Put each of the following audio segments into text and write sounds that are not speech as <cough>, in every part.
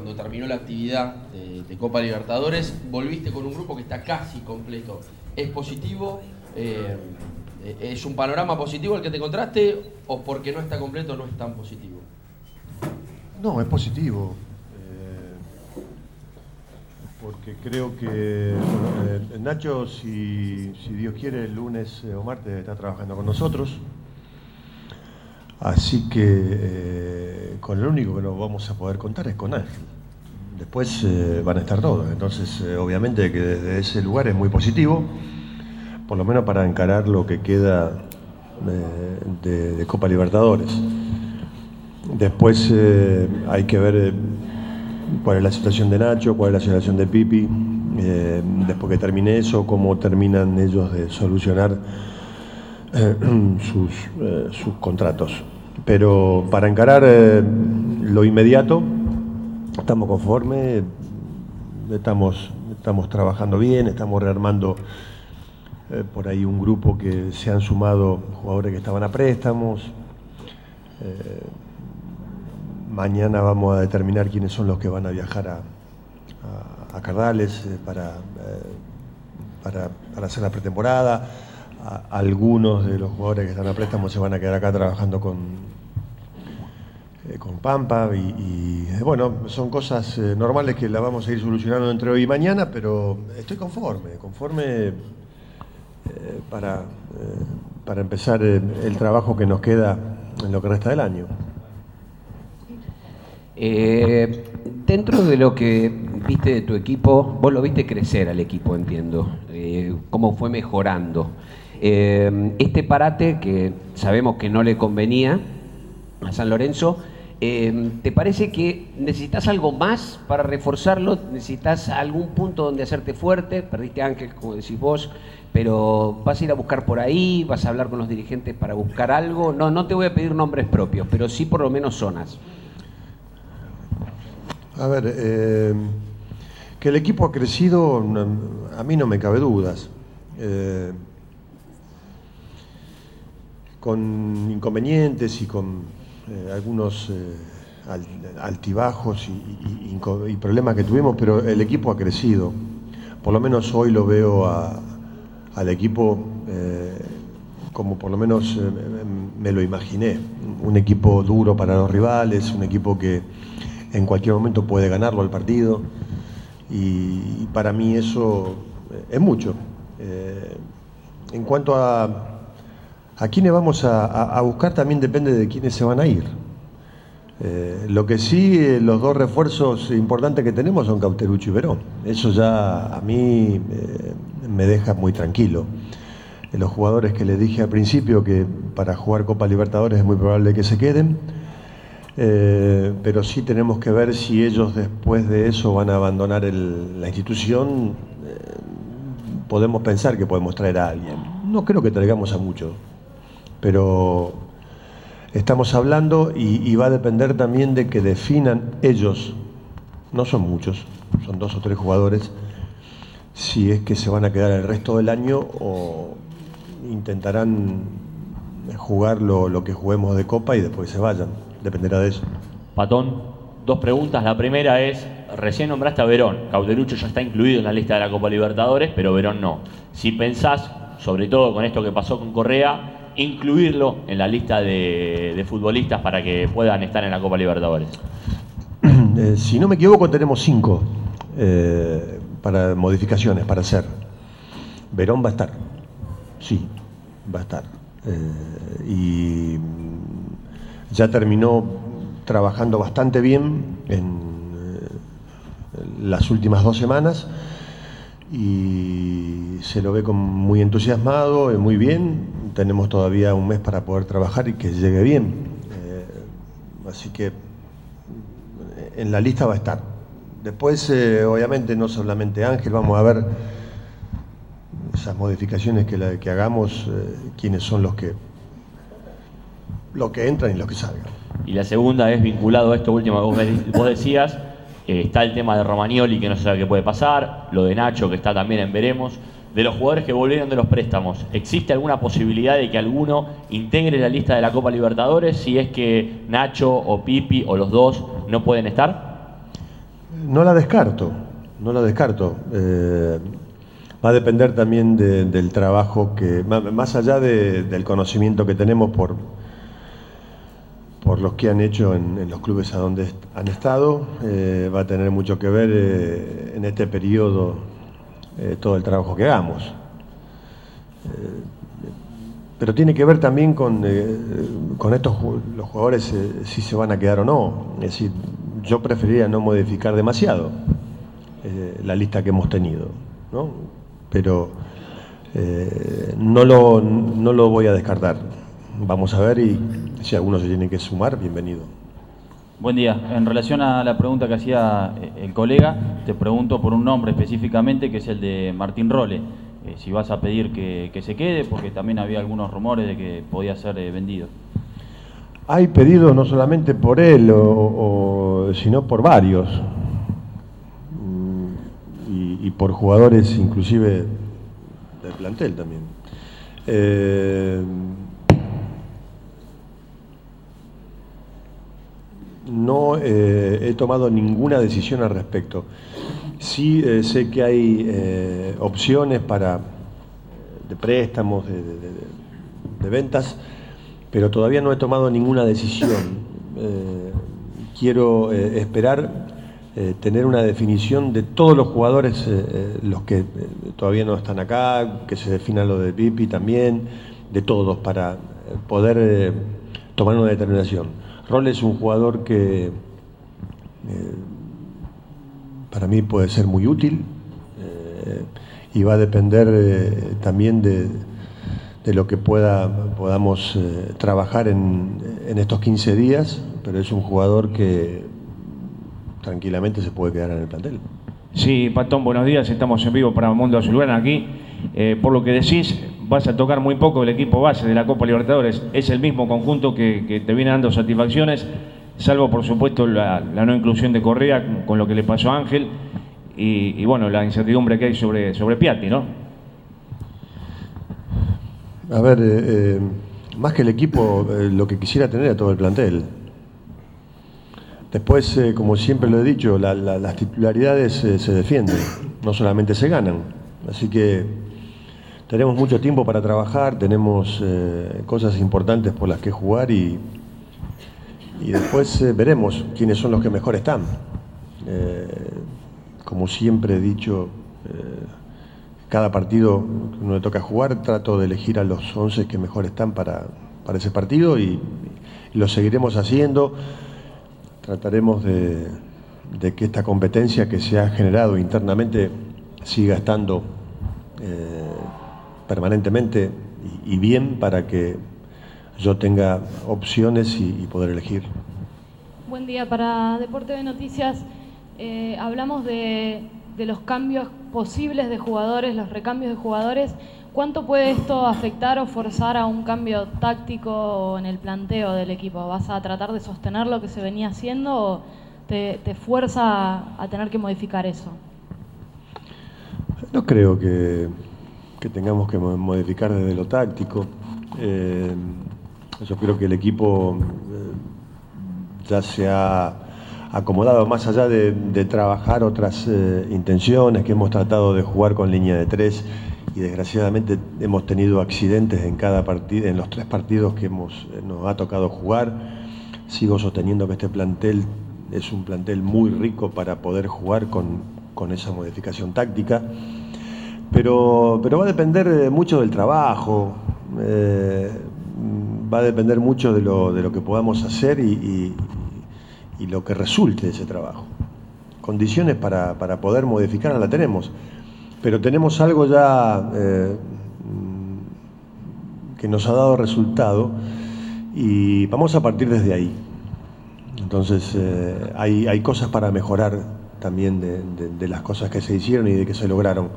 cuando terminó la actividad de, Copa Libertadores, volviste con un grupo que está casi completo. ¿Es positivo? Eh, ¿Es un panorama positivo el que te encontraste o porque no está completo no es tan positivo? No, es positivo. Eh, porque creo que eh, Nacho, si, si, Dios quiere, el lunes o martes está trabajando con nosotros. Así que eh, con el único que nos vamos a poder contar es con Ángel. Después eh, van a estar todos. Entonces, eh, obviamente que desde ese lugar es muy positivo, por lo menos para encarar lo que queda de, Copa Libertadores. Después hay que ver cuál es la situación de Nacho, cuál es la situación de Pipi. después que termine eso, cómo terminan ellos de solucionar eh, <clears throat> sus, eh, sus, contratos. Pero para encarar eh, lo inmediato, estamos conformes, estamos, estamos trabajando bien, estamos rearmando por ahí un grupo que se han sumado jugadores que estaban a préstamos. mañana vamos a determinar quiénes son los que van a viajar a, a, Cardales para, para, para hacer la pretemporada algunos de los jugadores que están a préstamo se van a quedar acá trabajando con, eh, con Pampa y, eh, bueno, son cosas eh, normales que las vamos a ir solucionando entre hoy y mañana, pero estoy conforme, conforme para, para empezar el, trabajo que nos queda en lo que resta del año. dentro de lo que viste de tu equipo, vos lo viste crecer al equipo, entiendo, cómo fue mejorando. Eh, este parate, que sabemos que no le convenía a San Lorenzo, eh, ¿te parece que necesitas algo más para reforzarlo? ¿Necesitas algún punto donde hacerte fuerte? Perdiste Ángel, como decís vos, pero vas a ir a buscar por ahí, vas a hablar con los dirigentes para buscar algo. No, no te voy a pedir nombres propios, pero sí por lo menos zonas. A ver, eh, que el equipo ha crecido, a mí no me cabe dudas con inconvenientes y con eh, algunos eh, altibajos y, problemas que tuvimos, pero el equipo ha crecido. Por lo menos hoy lo veo al equipo eh, como por lo menos me lo imaginé. Un equipo duro para los rivales, un equipo que en cualquier momento puede ganarlo al partido. Y, para mí eso es mucho. en cuanto a a quiénes vamos a, buscar también depende de quiénes se van a ir. Eh, lo que sí, eh, los dos refuerzos importantes que tenemos son Cauterucho y Verón. Eso ya a mí eh, me deja muy tranquilo. los jugadores que les dije al principio que para jugar Copa Libertadores es muy probable que se queden, pero sí tenemos que ver si ellos después de eso van a abandonar la institución. podemos pensar que podemos traer a alguien. No creo que traigamos a muchos pero estamos hablando y, va a depender también de que definan ellos, no son muchos, son dos o tres jugadores, si es que se van a quedar el resto del año o intentarán jugar lo, que juguemos de Copa y después se vayan, dependerá de eso. Patón, dos preguntas. La primera es, recién nombraste a Verón, Cauterucho ya está incluido en la lista de la Copa Libertadores, pero Verón no. Si pensás, sobre todo con esto que pasó con Correa, incluirlo en la lista de, futbolistas para que puedan estar en la Copa Libertadores? <clears throat> Eh, si no me equivoco, tenemos cinco eh, para modificaciones para hacer. Verón va a estar, sí, va a estar. Eh, y ya terminó trabajando bastante bien en las últimas dos semanas y se lo ve como muy entusiasmado, muy bien, tenemos todavía un mes para poder trabajar y que llegue bien. Eh, así que en la lista va a estar. Después, eh, obviamente, no solamente Ángel, vamos a ver esas modificaciones que, que hagamos, eh, quiénes son los que, los que entran y los que salgan. Y la segunda es vinculado a esto último que vos decías, está el tema de Romagnoli que no se sabe qué puede pasar, lo de Nacho que está también en veremos de los jugadores que volvieron de los préstamos, ¿existe alguna posibilidad de que alguno integre la lista de la Copa Libertadores si es que Nacho o Pipi o los dos no pueden estar? No la descarto, no la descarto. Eh, va a depender también del trabajo que, más allá del conocimiento que tenemos por, por los que han hecho en, los clubes a donde han estado, eh, va a tener mucho que ver eh, en este periodo todo el trabajo que hagamos. pero tiene que ver también con, con estos los jugadores si se van a quedar o no. Es decir, yo preferiría no modificar demasiado eh, la lista que hemos tenido, ¿no? pero eh, no, lo, no lo voy a descartar. Vamos a ver y si alguno se tiene que sumar, bienvenido. Buen día. En relación a la pregunta que hacía eh, el colega, te pregunto por un nombre específicamente, que es el de Martín Role. si vas a pedir que, se quede, porque también había algunos rumores de que podía ser vendido. Hay pedidos no solamente por él, o, sino por varios, mm, y, por jugadores inclusive del plantel también. Eh, no eh, he tomado ninguna decisión al respecto. Sí eh, sé que hay opciones para de préstamos, de ventas pero todavía no he tomado ninguna decisión. Eh, quiero eh, esperar eh, tener una definición de todos los jugadores, los que todavía no están acá, que se defina lo de Pipi también, de todos, para poder tomar una determinación. Roll es un jugador que para mí puede ser muy útil y va a depender también de de lo que pueda, podamos eh, trabajar en, estos 15 días, pero es un jugador que tranquilamente se puede quedar en el plantel. Sí, Patón, buenos días, estamos en vivo para Mundo Azulgrana aquí. Eh, por lo que decís, vas a tocar muy poco el equipo base de la Copa Libertadores. Es el mismo conjunto que, te viene dando satisfacciones, salvo por supuesto la, no inclusión de Correa con lo que le pasó a Ángel y, bueno, la incertidumbre que hay sobre, sobre Piatti, ¿no? A ver, eh, eh, más que el equipo, eh, lo que quisiera tener a todo el plantel. Después, como siempre lo he dicho, las titularidades se defienden, no solamente se ganan. Así que tenemos mucho tiempo para trabajar, tenemos cosas importantes por las que jugar y, y después veremos quiénes son los que mejor están. como siempre he dicho, cada partido que uno le toca jugar, trato de elegir a los 11 que mejor están para, ese partido y, lo seguiremos haciendo. Trataremos de, que esta competencia que se ha generado internamente siga estando eh, permanentemente y, bien para que yo tenga opciones y, poder elegir. Buen día para Deporte de Noticias. Eh, hablamos de de los cambios posibles de jugadores, los recambios de jugadores, ¿cuánto puede esto afectar o forzar a un cambio táctico en el planteo del equipo? ¿Vas a tratar de sostener lo que se venía haciendo o te, fuerza a, tener que modificar eso? No creo que, tengamos que modificar desde lo táctico. Eh, yo creo que el equipo eh, ya se ha acomodado, más allá de, trabajar otras eh, intenciones, que hemos tratado de jugar con línea de tres y desgraciadamente hemos tenido accidentes en cada partido, en los tres partidos que hemos, eh, nos ha tocado jugar. Sigo sosteniendo que este plantel es un plantel muy rico para poder jugar con, esa modificación táctica. Pero, pero va a depender eh, mucho del trabajo, va a depender mucho de lo, de lo que podamos hacer y, lo que resulte de ese trabajo. Condiciones para, poder modificarla la tenemos, pero tenemos algo ya eh, que nos ha dado resultado y vamos a partir desde ahí. Entonces eh, hay, cosas para mejorar también de, las cosas que se hicieron y de que se lograron.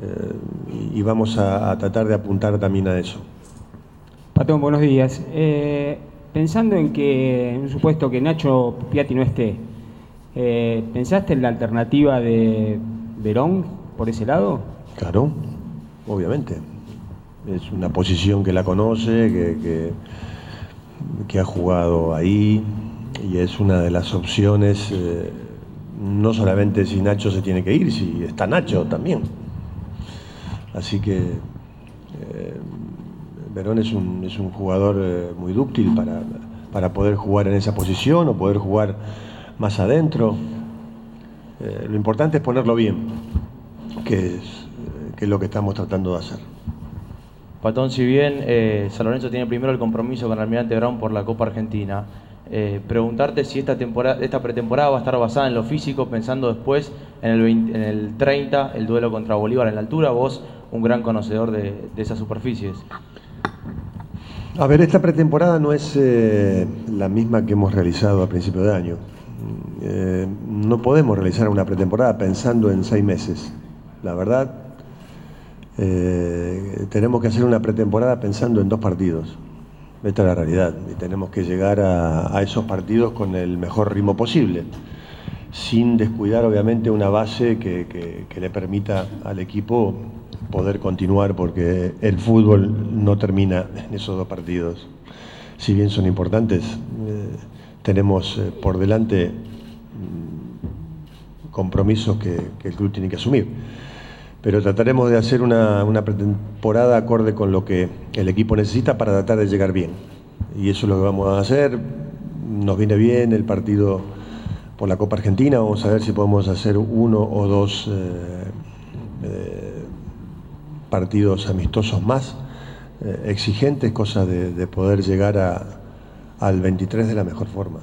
Eh, y vamos a, tratar de apuntar también a eso. Patón, buenos días pensando en que, en un supuesto que Nacho Piatti no esté, eh, ¿pensaste en la alternativa de Verón por ese lado? Claro, obviamente. Es una posición que la conoce, que, que, ha jugado ahí y es una de las opciones eh, no solamente si Nacho se tiene que ir, si está Nacho también. Así que eh, Verón es un, es un jugador eh, muy dúctil para, para, poder jugar en esa posición o poder jugar más adentro. Eh, lo importante es ponerlo bien, que es, que es lo que estamos tratando de hacer. Patón, si bien San Lorenzo tiene primero el compromiso con Almirante Brown por la Copa Argentina, preguntarte si esta, temporada, esta pretemporada va a estar basada en lo físico, pensando después en el, en el 30, el duelo contra Bolívar en la altura, vos un gran conocedor de, esas superficies. A ver, esta pretemporada no es eh, la misma que hemos realizado a principio de año. Eh, no podemos realizar una pretemporada pensando en seis meses. La verdad, tenemos que hacer una pretemporada pensando en dos partidos. Esta es la realidad y tenemos que llegar a, esos partidos con el mejor ritmo posible, sin descuidar obviamente una base que, le permita al equipo poder continuar porque el fútbol no termina en esos dos partidos. Si bien son importantes, eh, tenemos eh, por delante mm, compromisos que el club tiene que asumir pero trataremos de hacer una, una pretemporada acorde con lo que el equipo necesita para tratar de llegar bien. Y eso es lo que vamos a hacer. Nos viene bien el partido por la Copa Argentina. Vamos a ver si podemos hacer uno o dos eh, eh, partidos amistosos más, eh, exigentes, cosa de, poder llegar al 23 de la mejor forma.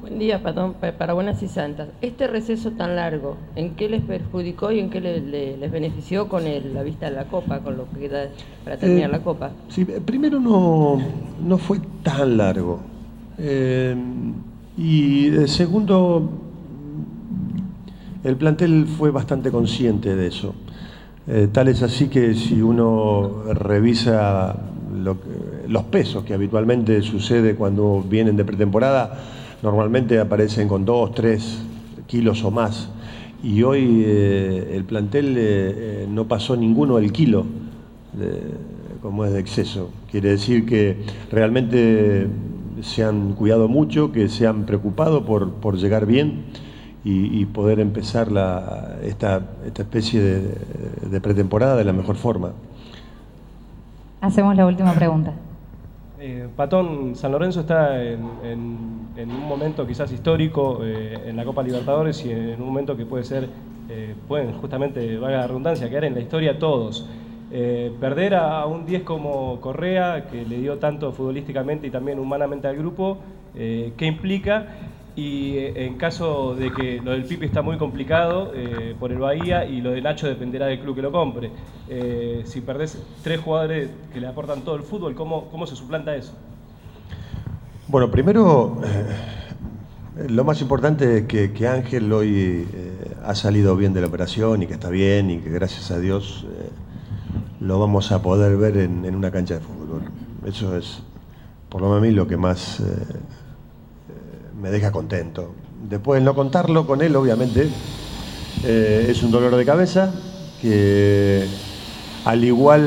Buen día, para Buenas y Santas. Este receso tan largo, ¿en qué les perjudicó y en qué les benefició con la vista de la Copa, con lo que queda para terminar la Copa? Sí, primero no, no fue tan largo. Eh, y segundo, el plantel fue bastante consciente de eso. Eh, tal es así que si uno revisa los pesos que habitualmente sucede cuando vienen de pretemporada, normalmente aparecen con 2, 3 kilos o más. Y hoy eh, el plantel eh, eh, no pasó ninguno del kilo, como es de exceso. Quiere decir que realmente se han cuidado mucho, que se han preocupado por, por llegar bien y, poder empezar la, esta, esta especie de, de pretemporada de la mejor forma. Hacemos la última pregunta. Eh, Patón, San Lorenzo está en, un momento quizás histórico eh, en la Copa Libertadores y en un momento que puede ser, eh, pueden justamente, valga la redundancia, quedar en la historia todos. Perder a, un 10 como Correa, que le dio tanto futbolísticamente y también humanamente al grupo, ¿qué implica? Y eh, en caso de que lo del Pipi está muy complicado eh, por el Bahía y lo de Nacho dependerá del club que lo compre. Eh, si perdés tres jugadores que le aportan todo el fútbol, ¿cómo, cómo se suplanta eso? Bueno, primero, lo más importante es que, Ángel hoy ha salido bien de la operación y que está bien y que gracias a Dios lo vamos a poder ver en, en, una cancha de fútbol. Eso es, por lo menos a mí, lo que más me deja contento. Después, no contarlo con él, obviamente, eh, es un dolor de cabeza que al igual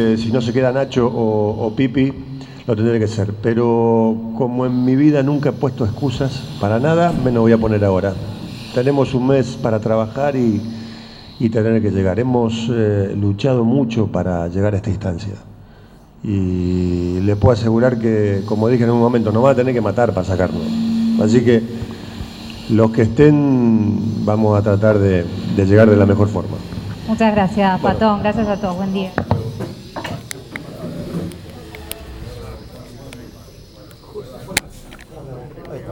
eh, si no se queda Nacho o, Pipi, lo tendré que ser. Pero como en mi vida nunca he puesto excusas para nada, me lo voy a poner ahora. Tenemos un mes para trabajar y, tener que llegar. Hemos eh, luchado mucho para llegar a esta instancia. Y le puedo asegurar que, como dije en un momento, no va a tener que matar para sacarlo. Así que los que estén vamos a tratar de, llegar de la mejor forma. Muchas gracias, Patón. Gracias a todos. Buen día.